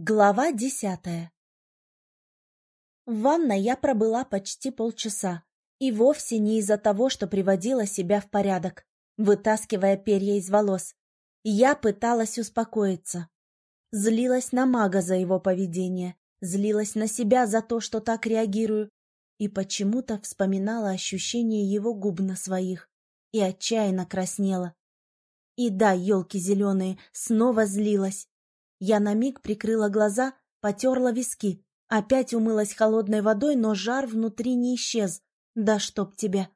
Глава десятая В ванной я пробыла почти полчаса, и вовсе не из-за того, что приводила себя в порядок, вытаскивая перья из волос. Я пыталась успокоиться. Злилась на мага за его поведение, злилась на себя за то, что так реагирую, и почему-то вспоминала ощущение его губ на своих и отчаянно краснела. И да, елки зеленые, снова злилась. Я на миг прикрыла глаза, потерла виски. Опять умылась холодной водой, но жар внутри не исчез. Да чтоб тебя!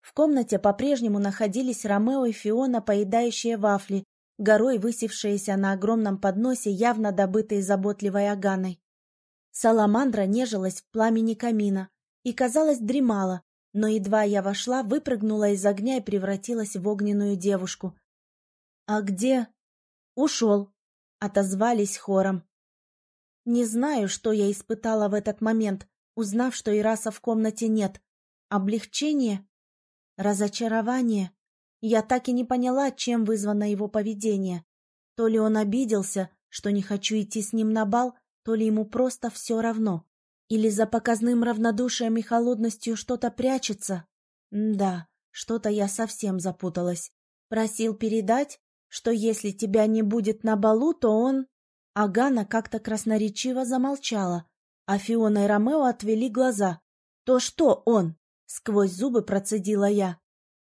В комнате по-прежнему находились Ромео и Фиона, поедающие вафли, горой высевшиеся на огромном подносе, явно добытые заботливой Аганой. Саламандра нежилась в пламени камина и, казалось, дремала, но едва я вошла, выпрыгнула из огня и превратилась в огненную девушку. «А где?» «Ушел», отозвались хором. Не знаю, что я испытала в этот момент, узнав, что Ираса в комнате нет. Облегчение? Разочарование? Я так и не поняла, чем вызвано его поведение. То ли он обиделся, что не хочу идти с ним на бал, то ли ему просто все равно. Или за показным равнодушием и холодностью что-то прячется. М да, что-то я совсем запуталась. Просил передать? Что если тебя не будет на балу, то он... Агана как-то красноречиво замолчала, а Фиона и Ромео отвели глаза. «То что он?» — сквозь зубы процедила я.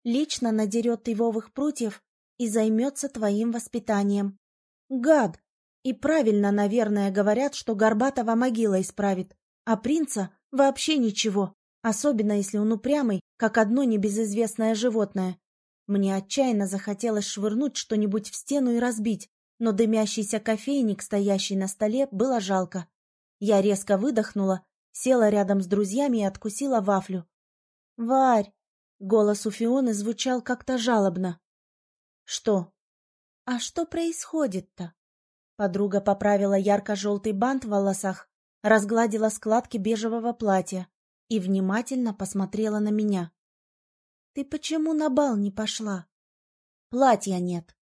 «Лично надерет ивовых прутьев и займется твоим воспитанием». «Гад! И правильно, наверное, говорят, что Горбатова могила исправит, а принца вообще ничего, особенно если он упрямый, как одно небезызвестное животное. Мне отчаянно захотелось швырнуть что-нибудь в стену и разбить, но дымящийся кофейник, стоящий на столе, было жалко. Я резко выдохнула, села рядом с друзьями и откусила вафлю. «Варь!» — голос у Фионы звучал как-то жалобно. «Что?» «А что происходит-то?» Подруга поправила ярко-желтый бант в волосах, разгладила складки бежевого платья и внимательно посмотрела на меня. Ты почему на бал не пошла? Платья нет.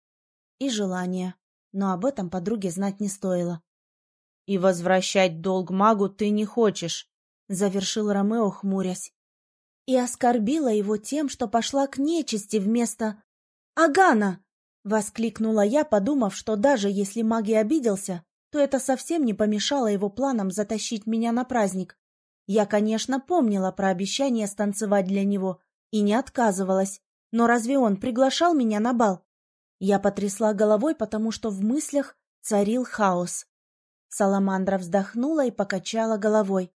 И желания. Но об этом подруге знать не стоило. И возвращать долг магу ты не хочешь, завершил Ромео, хмурясь. И оскорбила его тем, что пошла к нечисти вместо... «Агана!» — воскликнула я, подумав, что даже если маг и обиделся, то это совсем не помешало его планам затащить меня на праздник. Я, конечно, помнила про обещание станцевать для него, и не отказывалась. Но разве он приглашал меня на бал? Я потрясла головой, потому что в мыслях царил хаос. Саламандра вздохнула и покачала головой.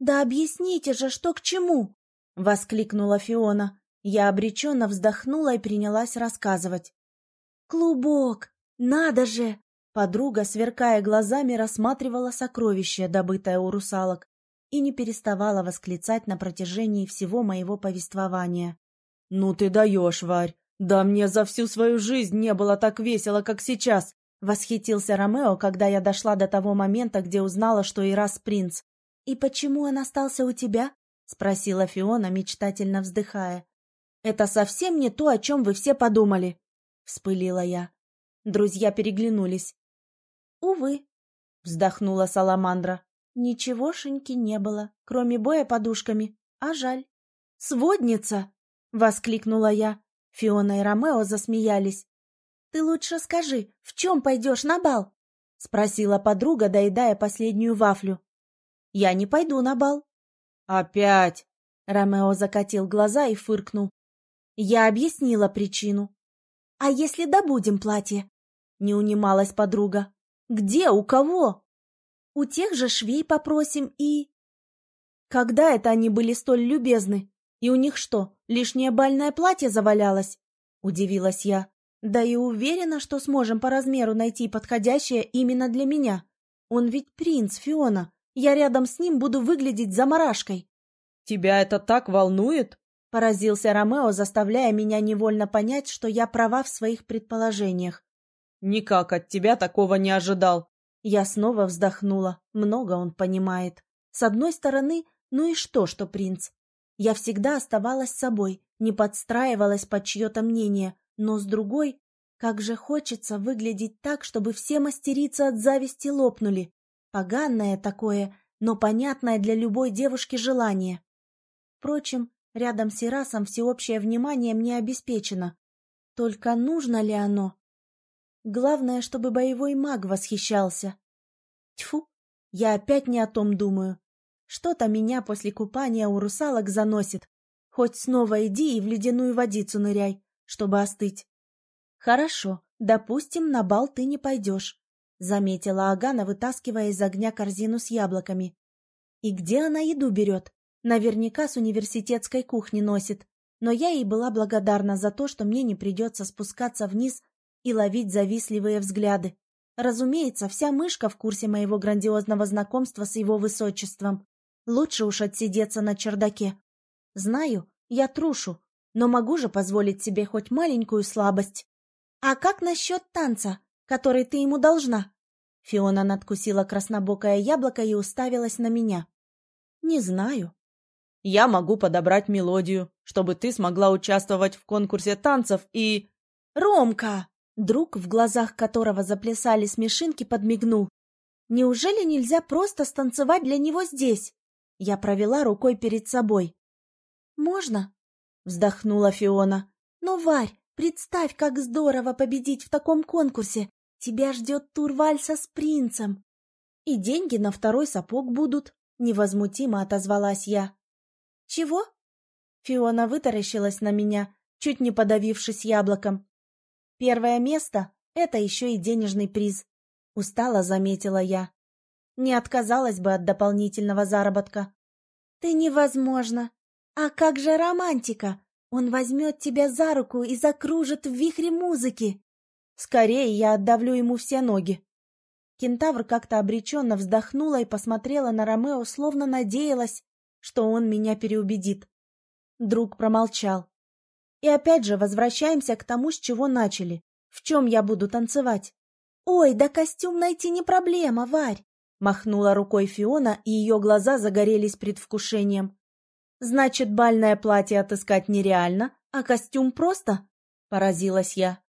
«Да объясните же, что к чему!» — воскликнула Фиона. Я обреченно вздохнула и принялась рассказывать. «Клубок! Надо же!» Подруга, сверкая глазами, рассматривала сокровище, добытое у русалок и не переставала восклицать на протяжении всего моего повествования. «Ну ты даешь, Варь! Да мне за всю свою жизнь не было так весело, как сейчас!» Восхитился Ромео, когда я дошла до того момента, где узнала, что Ирас принц. «И почему он остался у тебя?» — спросила Фиона, мечтательно вздыхая. «Это совсем не то, о чем вы все подумали!» — вспылила я. Друзья переглянулись. «Увы», — вздохнула Саламандра. Ничегошеньки не было, кроме боя подушками, а жаль. «Сводница!» — воскликнула я. Фиона и Ромео засмеялись. «Ты лучше скажи, в чем пойдешь на бал?» — спросила подруга, доедая последнюю вафлю. «Я не пойду на бал». «Опять!» — Ромео закатил глаза и фыркнул. Я объяснила причину. «А если добудем платье?» — не унималась подруга. «Где? У кого?» У тех же швей попросим и... Когда это они были столь любезны? И у них что, лишнее бальное платье завалялось? Удивилась я. Да и уверена, что сможем по размеру найти подходящее именно для меня. Он ведь принц, Фиона. Я рядом с ним буду выглядеть заморашкой. Тебя это так волнует? Поразился Ромео, заставляя меня невольно понять, что я права в своих предположениях. Никак от тебя такого не ожидал. Я снова вздохнула. Много он понимает. С одной стороны, ну и что, что принц? Я всегда оставалась собой, не подстраивалась под чье-то мнение, но с другой, как же хочется выглядеть так, чтобы все мастерицы от зависти лопнули. Поганное такое, но понятное для любой девушки желание. Впрочем, рядом с Ирасом всеобщее внимание мне обеспечено. Только нужно ли оно? Главное, чтобы боевой маг восхищался. Тьфу, я опять не о том думаю. Что-то меня после купания у русалок заносит. Хоть снова иди и в ледяную водицу ныряй, чтобы остыть. Хорошо, допустим, на бал ты не пойдешь, заметила Агана, вытаскивая из огня корзину с яблоками. И где она еду берет? Наверняка с университетской кухни носит. Но я ей была благодарна за то, что мне не придется спускаться вниз и ловить завистливые взгляды. Разумеется, вся мышка в курсе моего грандиозного знакомства с его высочеством. Лучше уж отсидеться на чердаке. Знаю, я трушу, но могу же позволить себе хоть маленькую слабость. А как насчет танца, который ты ему должна? Фиона надкусила краснобокое яблоко и уставилась на меня. Не знаю. Я могу подобрать мелодию, чтобы ты смогла участвовать в конкурсе танцев и... Ромка! Друг, в глазах которого заплясали смешинки, подмигнул. «Неужели нельзя просто станцевать для него здесь?» Я провела рукой перед собой. «Можно?» — вздохнула Фиона. «Но, Варь, представь, как здорово победить в таком конкурсе! Тебя ждет тур вальса с принцем!» «И деньги на второй сапог будут», — невозмутимо отозвалась я. «Чего?» Фиона вытаращилась на меня, чуть не подавившись яблоком. Первое место — это еще и денежный приз. Устало заметила я. Не отказалась бы от дополнительного заработка. Ты невозможно. А как же романтика? Он возьмет тебя за руку и закружит в вихре музыки. Скорее я отдавлю ему все ноги. Кентавр как-то обреченно вздохнула и посмотрела на Ромео, словно надеялась, что он меня переубедит. Друг промолчал. И опять же возвращаемся к тому, с чего начали. В чем я буду танцевать? Ой, да костюм найти не проблема, Варь. Махнула рукой Фиона, и ее глаза загорелись предвкушением. Значит, бальное платье отыскать нереально, а костюм просто? Поразилась я.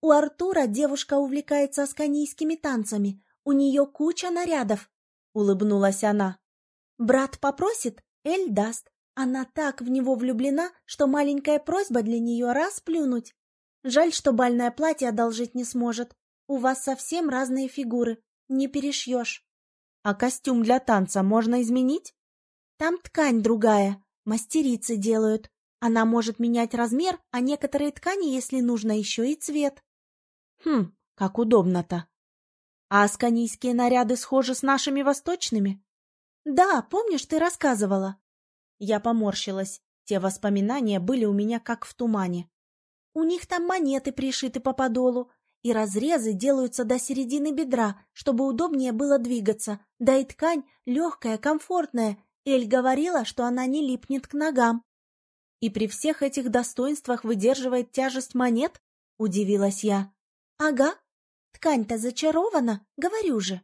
У Артура девушка увлекается асканийскими танцами. У нее куча нарядов. Улыбнулась она. Брат попросит, Эль даст. Она так в него влюблена, что маленькая просьба для нее расплюнуть. Жаль, что бальное платье одолжить не сможет. У вас совсем разные фигуры, не перешьешь. А костюм для танца можно изменить? Там ткань другая, мастерицы делают. Она может менять размер, а некоторые ткани, если нужно, еще и цвет. Хм, как удобно-то. А асканийские наряды схожи с нашими восточными? Да, помнишь, ты рассказывала. Я поморщилась. Те воспоминания были у меня как в тумане. У них там монеты пришиты по подолу, и разрезы делаются до середины бедра, чтобы удобнее было двигаться. Да и ткань легкая, комфортная. Эль говорила, что она не липнет к ногам. И при всех этих достоинствах выдерживает тяжесть монет? Удивилась я. Ага. Ткань-то зачарована, говорю же.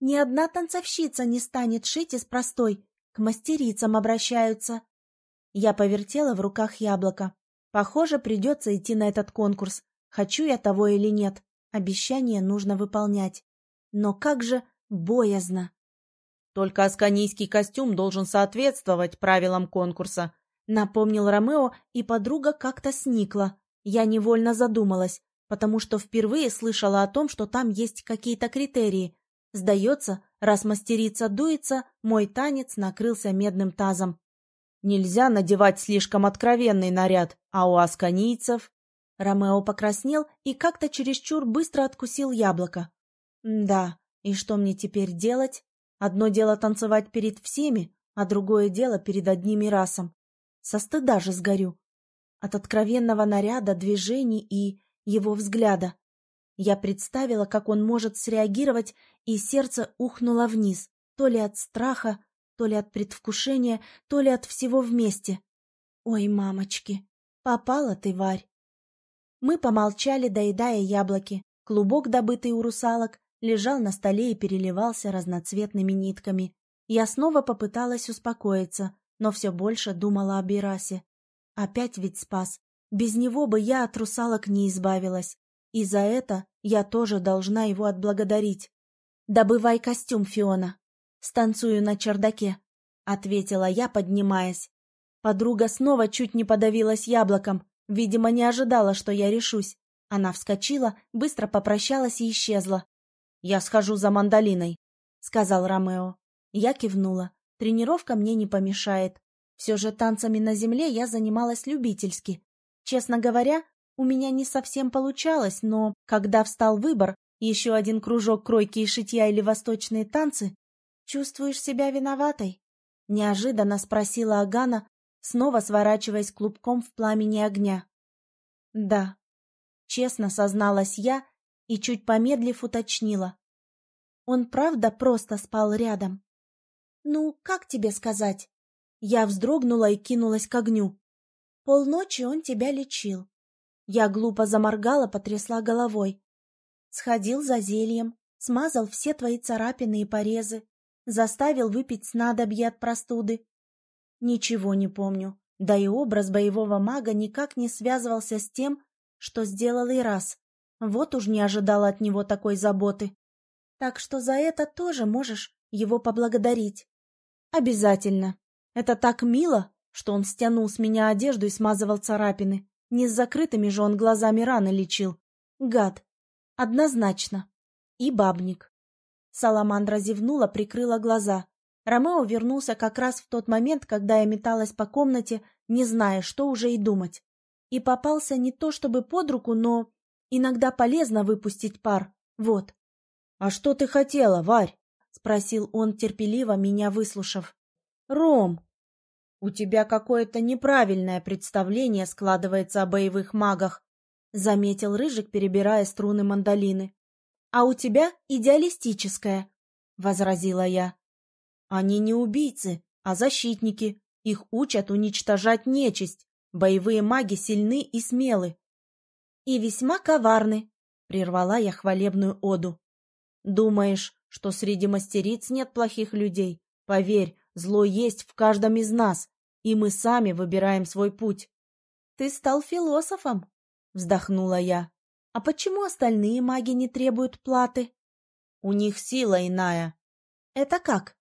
Ни одна танцовщица не станет шить из простой, мастерицам обращаются. Я повертела в руках яблоко. Похоже, придется идти на этот конкурс. Хочу я того или нет. Обещание нужно выполнять. Но как же боязно. Только асканийский костюм должен соответствовать правилам конкурса. Напомнил Ромео, и подруга как-то сникла. Я невольно задумалась, потому что впервые слышала о том, что там есть какие-то критерии, Сдается, раз мастерица дуется, мой танец накрылся медным тазом. Нельзя надевать слишком откровенный наряд, а у асканийцев... Ромео покраснел и как-то чересчур быстро откусил яблоко. Да, и что мне теперь делать? Одно дело танцевать перед всеми, а другое дело перед одним и расом. Со стыда же сгорю. От откровенного наряда, движений и его взгляда. Я представила, как он может среагировать, и сердце ухнуло вниз, то ли от страха, то ли от предвкушения, то ли от всего вместе. Ой, мамочки, попала ты, Варь. Мы помолчали, доедая яблоки. Клубок, добытый у русалок, лежал на столе и переливался разноцветными нитками. Я снова попыталась успокоиться, но все больше думала о Бирасе. Опять ведь спас. Без него бы я от русалок не избавилась. И за это я тоже должна его отблагодарить. «Добывай костюм, Фиона. Станцую на чердаке», — ответила я, поднимаясь. Подруга снова чуть не подавилась яблоком, видимо, не ожидала, что я решусь. Она вскочила, быстро попрощалась и исчезла. «Я схожу за мандолиной», — сказал Ромео. Я кивнула. Тренировка мне не помешает. Все же танцами на земле я занималась любительски. Честно говоря, у меня не совсем получалось, но когда встал выбор, еще один кружок кройки и шитья или восточные танцы, чувствуешь себя виноватой? Неожиданно спросила Агана, снова сворачиваясь клубком в пламени огня. Да, честно созналась я и, чуть помедлив, уточнила. Он правда просто спал рядом? Ну, как тебе сказать? Я вздрогнула и кинулась к огню. Полночи он тебя лечил. Я глупо заморгала, потрясла головой. Сходил за зельем, смазал все твои царапины и порезы, заставил выпить снадобье от простуды. Ничего не помню, да и образ боевого мага никак не связывался с тем, что сделал и раз. Вот уж не ожидала от него такой заботы. Так что за это тоже можешь его поблагодарить. Обязательно. Это так мило, что он стянул с меня одежду и смазывал царапины. Не с закрытыми же он глазами раны лечил. Гад. Однозначно. И бабник. Саламандра зевнула, прикрыла глаза. Ромео вернулся как раз в тот момент, когда я металась по комнате, не зная, что уже и думать. И попался не то чтобы под руку, но иногда полезно выпустить пар. Вот. — А что ты хотела, Варь? — спросил он, терпеливо меня выслушав. — Ром, у тебя какое-то неправильное представление складывается о боевых магах, — заметил Рыжик, перебирая струны мандолины. — А у тебя идеалистическое, — возразила я. — Они не убийцы, а защитники. Их учат уничтожать нечисть. Боевые маги сильны и смелы. — И весьма коварны, — прервала я хвалебную оду. — Думаешь, что среди мастериц нет плохих людей? Поверь, зло есть в каждом из нас, и мы сами выбираем свой путь. — Ты стал философом, — вздохнула я. — А почему остальные маги не требуют платы? — У них сила иная. — Это как?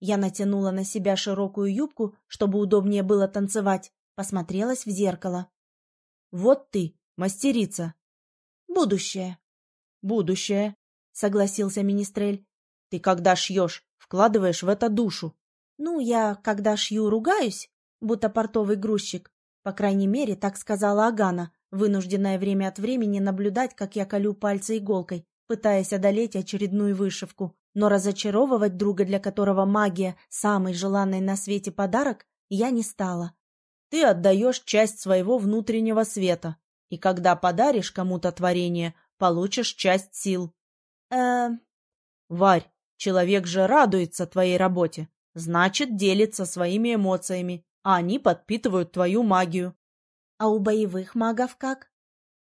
Я натянула на себя широкую юбку, чтобы удобнее было танцевать, посмотрелась в зеркало. — Вот ты, мастерица. — Будущее. — Будущее, — согласился Министрель. — Ты когда шьешь, вкладываешь в это душу. — Ну, я, когда шью, ругаюсь, будто портовый грузчик. По крайней мере, так сказала Агана, вынужденная время от времени наблюдать, как я колю пальцы иголкой, пытаясь одолеть очередную вышивку. Но разочаровывать друга, для которого магия – самый желанный на свете подарок, я не стала. Ты отдаешь часть своего внутреннего света, и когда подаришь кому-то творение, получишь часть сил. э Варь, человек же радуется твоей работе, значит, делится своими эмоциями, а они подпитывают твою магию. А у боевых магов как?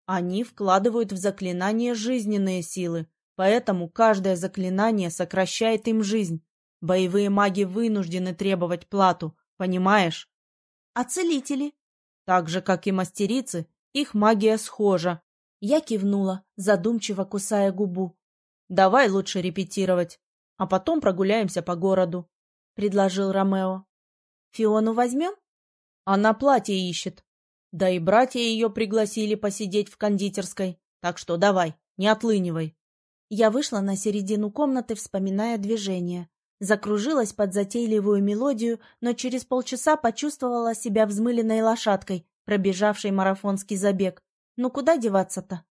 Они вкладывают в заклинание жизненные силы, поэтому каждое заклинание сокращает им жизнь. Боевые маги вынуждены требовать плату, понимаешь? А целители? Так же, как и мастерицы, их магия схожа. Я кивнула, задумчиво кусая губу. Давай лучше репетировать, а потом прогуляемся по городу, — предложил Ромео. Фиону возьмем? Она платье ищет. Да и братья ее пригласили посидеть в кондитерской. Так что давай, не отлынивай. Я вышла на середину комнаты, вспоминая движение. Закружилась под затейливую мелодию, но через полчаса почувствовала себя взмыленной лошадкой, пробежавшей марафонский забег. Ну куда деваться-то?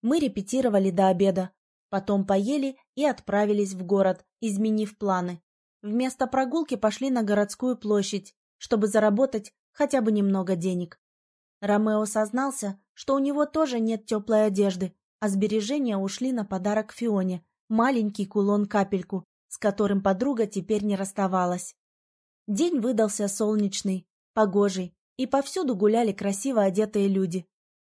Мы репетировали до обеда, потом поели и отправились в город, изменив планы. Вместо прогулки пошли на городскую площадь, чтобы заработать хотя бы немного денег. Ромео сознался, что у него тоже нет теплой одежды, а сбережения ушли на подарок Фионе, маленький кулон-капельку, с которым подруга теперь не расставалась. День выдался солнечный, погожий, и повсюду гуляли красиво одетые люди.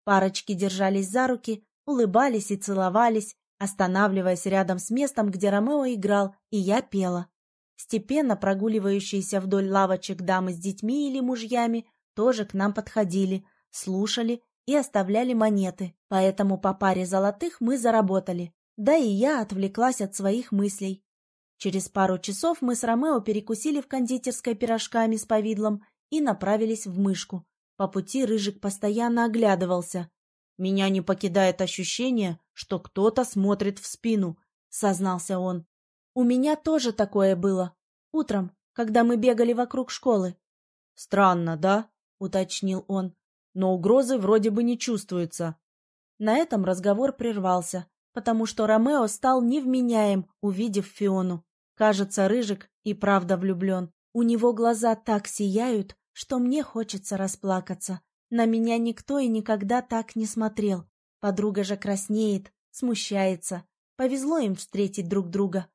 Парочки держались за руки, улыбались и целовались, останавливаясь рядом с местом, где Ромео играл, и я пела. Степенно прогуливающиеся вдоль лавочек дамы с детьми или мужьями тоже к нам подходили, слушали и оставляли монеты, поэтому по паре золотых мы заработали. Да и я отвлеклась от своих мыслей. Через пару часов мы с Ромео перекусили в кондитерской пирожками с повидлом и направились в мышку. По пути Рыжик постоянно оглядывался. «Меня не покидает ощущение, что кто-то смотрит в спину», — сознался он. «У меня тоже такое было. Утром, когда мы бегали вокруг школы». «Странно, да?» — уточнил он. «Но угрозы вроде бы не чувствуется». На этом разговор прервался, потому что Ромео стал невменяем, увидев Фиону. Кажется, Рыжик и правда влюблен. У него глаза так сияют, что мне хочется расплакаться. На меня никто и никогда так не смотрел. Подруга же краснеет, смущается. Повезло им встретить друг друга.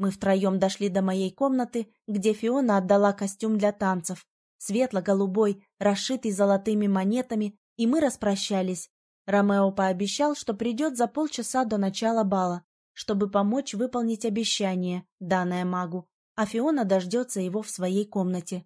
Мы втроем дошли до моей комнаты, где Фиона отдала костюм для танцев. Светло-голубой, расшитый золотыми монетами, и мы распрощались. Ромео пообещал, что придет за полчаса до начала бала, чтобы помочь выполнить обещание, данное магу, а Фиона дождется его в своей комнате.